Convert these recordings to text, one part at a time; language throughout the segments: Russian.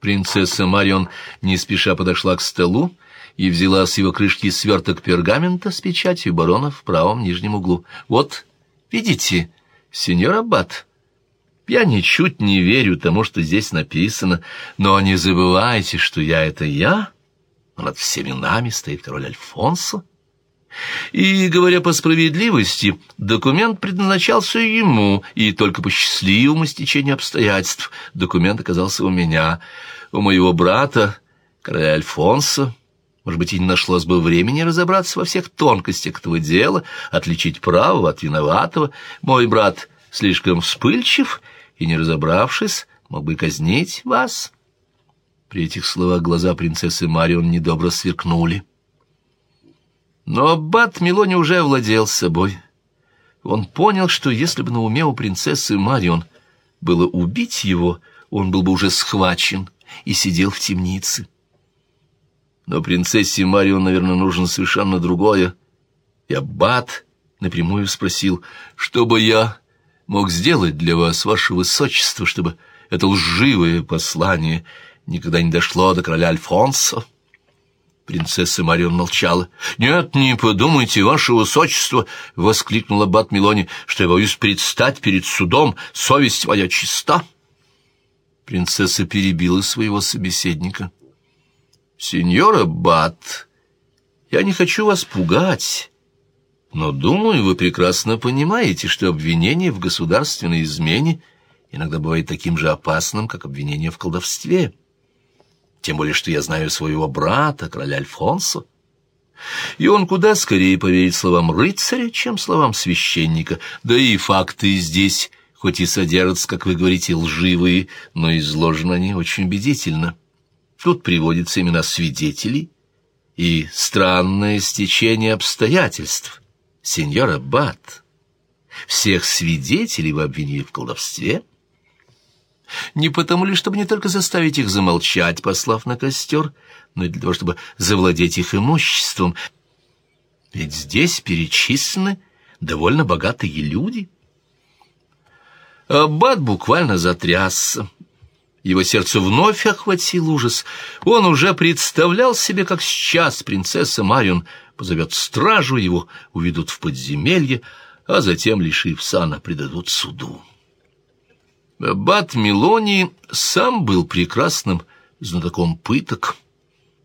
Принцесса Марион не спеша подошла к столу и взяла с его крышки сверток пергамента с печатью барона в правом нижнем углу. «Вот, видите, сеньор Аббат, я ничуть не верю тому, что здесь написано, но не забывайте, что я — это я, над всеми нами стоит король Альфонсо». И, говоря по справедливости, документ предназначался ему, и только по счастливому стечению обстоятельств документ оказался у меня, у моего брата, короля Альфонса. Может быть, и не нашлось бы времени разобраться во всех тонкостях этого дела, отличить правого от виноватого. Мой брат слишком вспыльчив, и, не разобравшись, мог бы казнить вас». При этих словах глаза принцессы Марион недобро сверкнули. Но аббат Милони уже овладел собой. Он понял, что если бы на уме у принцессы Марион было убить его, он был бы уже схвачен и сидел в темнице. Но принцессе Марион, наверное, нужно совершенно другое. И аббат напрямую спросил, что бы я мог сделать для вас, ваше высочество, чтобы это лживое послание никогда не дошло до короля Альфонса. Принцесса Марион молчала. «Нет, не подумайте, ваше высочество!» — воскликнула Бат Милони, «что я боюсь предстать перед судом, совесть моя чиста!» Принцесса перебила своего собеседника. «Сеньора Бат, я не хочу вас пугать, но, думаю, вы прекрасно понимаете, что обвинение в государственной измене иногда бывает таким же опасным, как обвинение в колдовстве» тем более что я знаю своего брата, короля Альфонсо. И он куда скорее поверит словам рыцаря, чем словам священника, да и факты здесь, хоть и содержатся, как вы говорите, лживые, но изложены они очень убедительно. Тут приводятся имена свидетелей и странное стечение обстоятельств. Сеньора Бат, всех свидетелей вы обвинили в колдовстве — не потому ли, чтобы не только заставить их замолчать, послав на костер, но и для того, чтобы завладеть их имуществом. Ведь здесь перечислены довольно богатые люди. Аббат буквально затрясся. Его сердце вновь охватил ужас. Он уже представлял себе, как сейчас принцесса Марион позовет стражу, его уведут в подземелье, а затем, лишив сана, предадут суду. Бат Милони сам был прекрасным знатоком пыток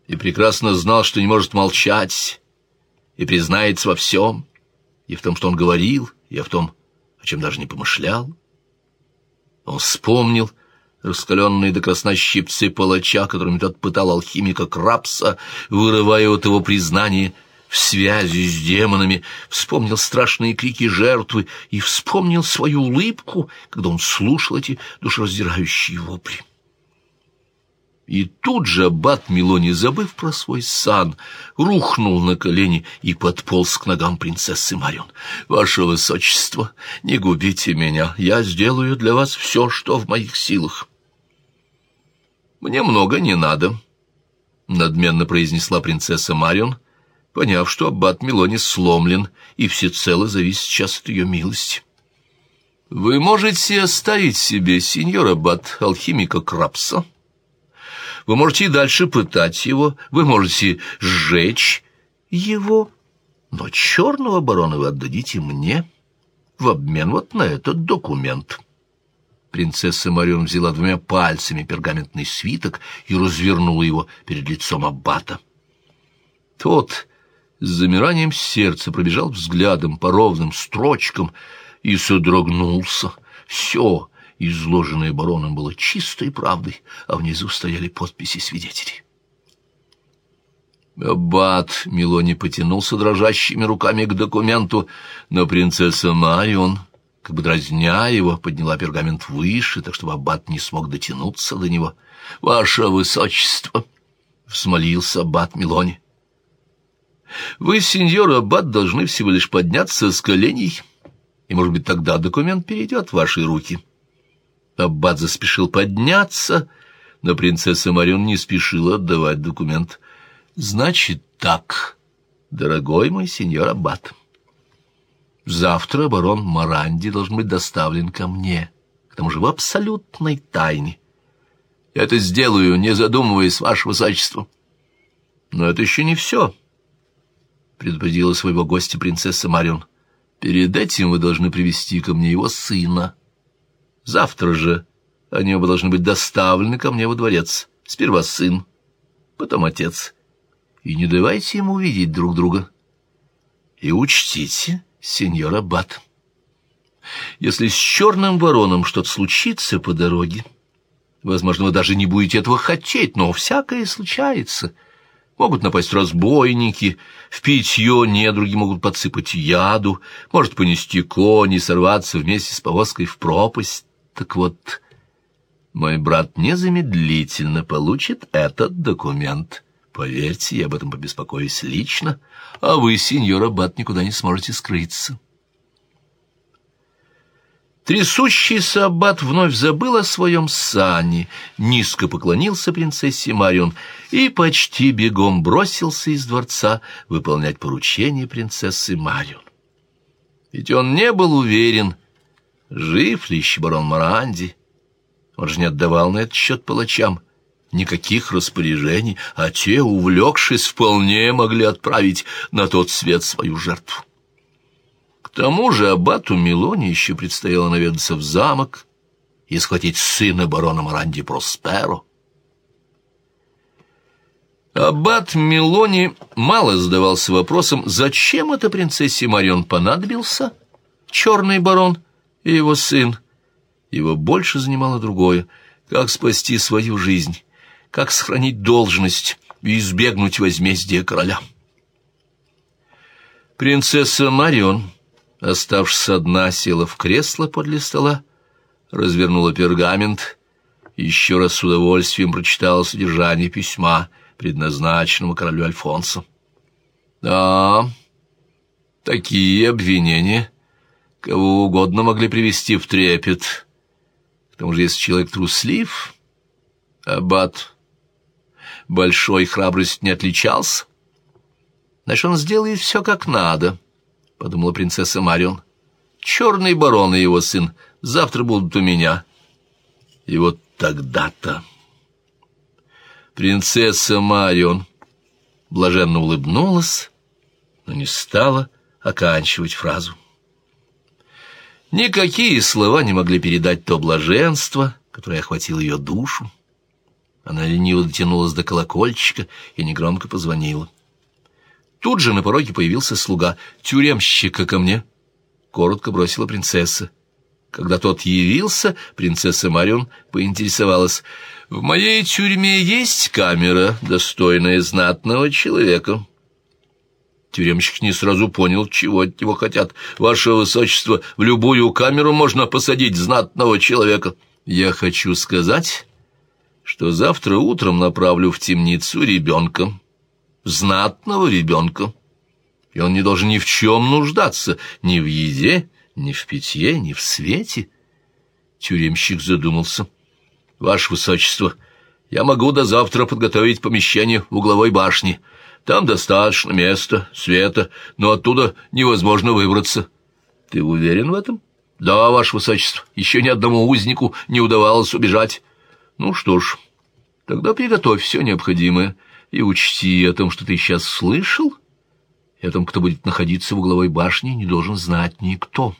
и прекрасно знал, что не может молчать, и признается во всем, и в том, что он говорил, и в том, о чем даже не помышлял. Он вспомнил раскаленные до красна щипцы палача, которыми тот пытал алхимика Крапса, вырывая от его признания в связи с демонами, вспомнил страшные крики жертвы и вспомнил свою улыбку, когда он слушал эти душераздирающие вопли. И тут же аббат Милони, забыв про свой сан, рухнул на колени и подполз к ногам принцессы Марион. «Ваше высочество, не губите меня, я сделаю для вас все, что в моих силах». «Мне много не надо», — надменно произнесла принцесса Марион, поняв, что аббат Милони сломлен и всецело зависит сейчас от ее милости. «Вы можете оставить себе, сеньор аббат, алхимика Крапса. Вы можете и дальше пытать его, вы можете сжечь его, но черного барона вы отдадите мне в обмен вот на этот документ». Принцесса Марион взяла двумя пальцами пергаментный свиток и развернула его перед лицом аббата. Тот с замиранием сердца пробежал взглядом по ровным строчкам и содрогнулся. Все, изложенное бароном, было чистой правдой, а внизу стояли подписи свидетелей. Аббат Милони потянулся дрожащими руками к документу, но принцесса Марион, как бы дразня его, подняла пергамент выше, так чтобы аббат не смог дотянуться до него. «Ваше высочество!» — взмолился аббат Милони. Вы, сеньор Аббат, должны всего лишь подняться с коленей, и, может быть, тогда документ перейдет в ваши руки. Аббат заспешил подняться, но принцесса Марион не спешила отдавать документ. «Значит так, дорогой мой сеньор Аббат, завтра барон Маранди должен быть доставлен ко мне, к тому же в абсолютной тайне. Я это сделаю, не задумываясь, ваше высочество. Но это еще не все, — предупредила своего гостя принцесса Марион. Перед этим вы должны привести ко мне его сына. Завтра же они оба должны быть доставлены ко мне во дворец. Сперва сын, потом отец. И не давайте ему увидеть друг друга. И учтите, сеньор Аббат, если с черным вороном что-то случится по дороге, возможно, вы даже не будете этого хотеть, но всякое случается. Могут напасть разбойники, в питье недруги могут подсыпать яду, может понести кони, сорваться вместе с повозкой в пропасть. Так вот, мой брат незамедлительно получит этот документ. Поверьте, я об этом побеспокоюсь лично, а вы, сеньор Аббат, никуда не сможете скрыться. Трясущийся аббат вновь забыл о своем сане, низко поклонился принцессе Марион и почти бегом бросился из дворца выполнять поручение принцессы Марион. Ведь он не был уверен, жив ли еще барон Маранди. Он же не отдавал на этот счет палачам никаких распоряжений, а те, увлекшись, вполне могли отправить на тот свет свою жертву. Тому же аббату Милоне еще предстояло наведаться в замок и схватить сына барона Маранди Просперо. Аббат Милони мало задавался вопросом, зачем это принцессе Марион понадобился черный барон и его сын. Его больше занимало другое — как спасти свою жизнь, как сохранить должность и избегнуть возмездия короля. Принцесса Марион Оставшись одна, села в кресло подле стола, развернула пергамент еще раз с удовольствием прочитала содержание письма, предназначенного королю Альфонсу. Да, такие обвинения кого угодно могли привести в трепет. К тому же, если человек труслив, аббат большой храбрость не отличался, значит, он сделает все как надо —— подумала принцесса Марион. «Черный барон и его сын завтра будут у меня». И вот тогда-то... Принцесса Марион блаженно улыбнулась, но не стала оканчивать фразу. Никакие слова не могли передать то блаженство, которое охватило ее душу. Она лениво дотянулась до колокольчика и негромко позвонила. Тут же на пороге появился слуга. «Тюремщика ко мне!» — коротко бросила принцесса. Когда тот явился, принцесса Марион поинтересовалась. «В моей тюрьме есть камера, достойная знатного человека». Тюремщик не сразу понял, чего от него хотят. «Ваше высочество, в любую камеру можно посадить знатного человека». «Я хочу сказать, что завтра утром направлю в темницу ребенка», знатного ребенка, и он не должен ни в чем нуждаться, ни в еде, ни в питье, ни в свете. Тюремщик задумался. «Ваше Высочество, я могу до завтра подготовить помещение в угловой башне. Там достаточно места, света, но оттуда невозможно выбраться». «Ты уверен в этом?» «Да, Ваше Высочество, еще ни одному узнику не удавалось убежать». «Ну что ж, тогда приготовь все необходимое» И учти о том, что ты сейчас слышал, и о том, кто будет находиться в угловой башне, не должен знать никто.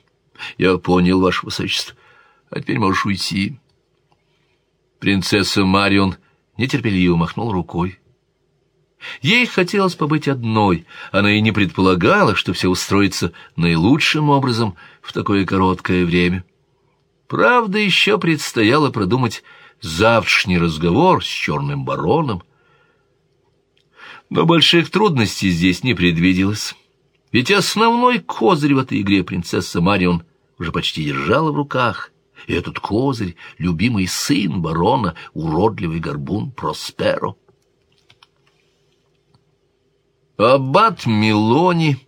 Я понял, ваше высочество. А теперь можешь уйти. Принцесса Марион нетерпеливо махнул рукой. Ей хотелось побыть одной, она и не предполагала, что все устроится наилучшим образом в такое короткое время. Правда, еще предстояло продумать завтрашний разговор с черным бароном, но больших трудностей здесь не предвиделось. Ведь основной козырь в этой игре принцесса Марион уже почти держала в руках. И этот козырь — любимый сын барона, уродливый горбун Просперо. Аббат Милони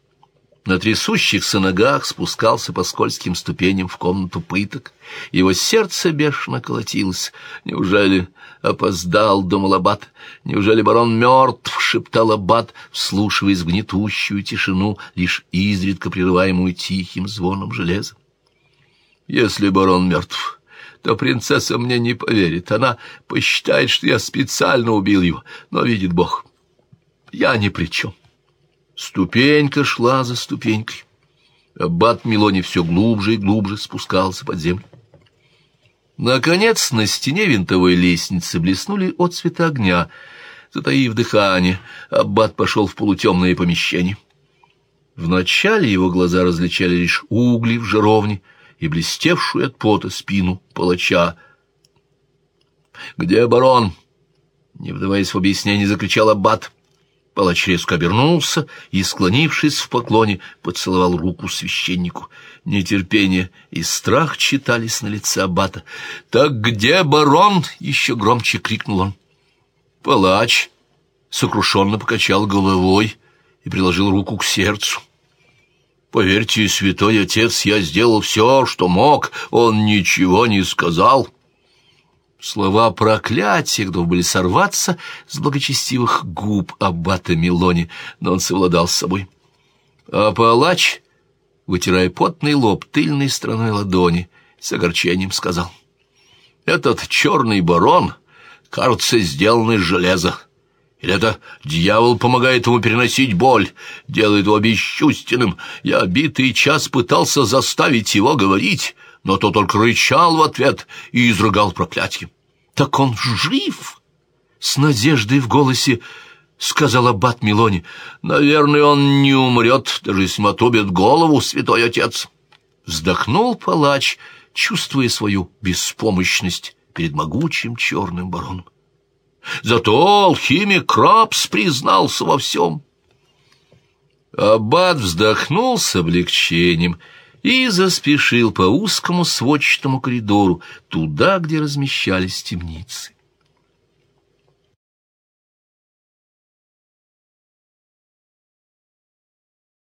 на трясущихся ногах спускался по скользким ступеням в комнату пыток. Его сердце бешено колотилось. Неужели опоздал, думал Аббат? Неужели барон мертв, шептал Аббат, вслушиваясь в гнетущую тишину, лишь изредка прерываемую тихим звоном железа? Если барон мертв, то принцесса мне не поверит. Она посчитает, что я специально убил его, но видит Бог. Я ни при чем. Ступенька шла за ступенькой. Аббат Милони все глубже и глубже спускался под землю. Наконец на стене винтовой лестницы блеснули отцветы огня. Затаив дыхание, Аббат пошел в полутемное помещение. Вначале его глаза различали лишь угли в жаровне и блестевшую от пота спину палача. «Где барон?» Не вдаваясь в объяснение, закричал Аббат. Палач резко обернулся и, склонившись в поклоне, поцеловал руку священнику. Нетерпение и страх читались на лице аббата. «Так где барон?» — еще громче крикнул он. Палач сокрушенно покачал головой и приложил руку к сердцу. «Поверьте, святой отец, я сделал все, что мог, он ничего не сказал». Слова проклятия готовы были сорваться с благочестивых губ аббата Милони, но он совладал с собой. А палач, вытирая потный лоб тыльной стороной ладони, с огорчением сказал. «Этот черный барон, кажется, сделан из железа. Или это дьявол помогает ему переносить боль, делает его бесчувственным. Я битый час пытался заставить его говорить, но то только рычал в ответ и изрыгал проклятие. «Так он жив!» — с надеждой в голосе сказал аббат Милони. «Наверное, он не умрет, даже если отрубят голову, святой отец!» Вздохнул палач, чувствуя свою беспомощность перед могучим черным бароном. Зато алхимик Крабс признался во всем. Аббат вздохнул с облегчением — и заспешил по узкому сводчатому коридору, туда, где размещались темницы.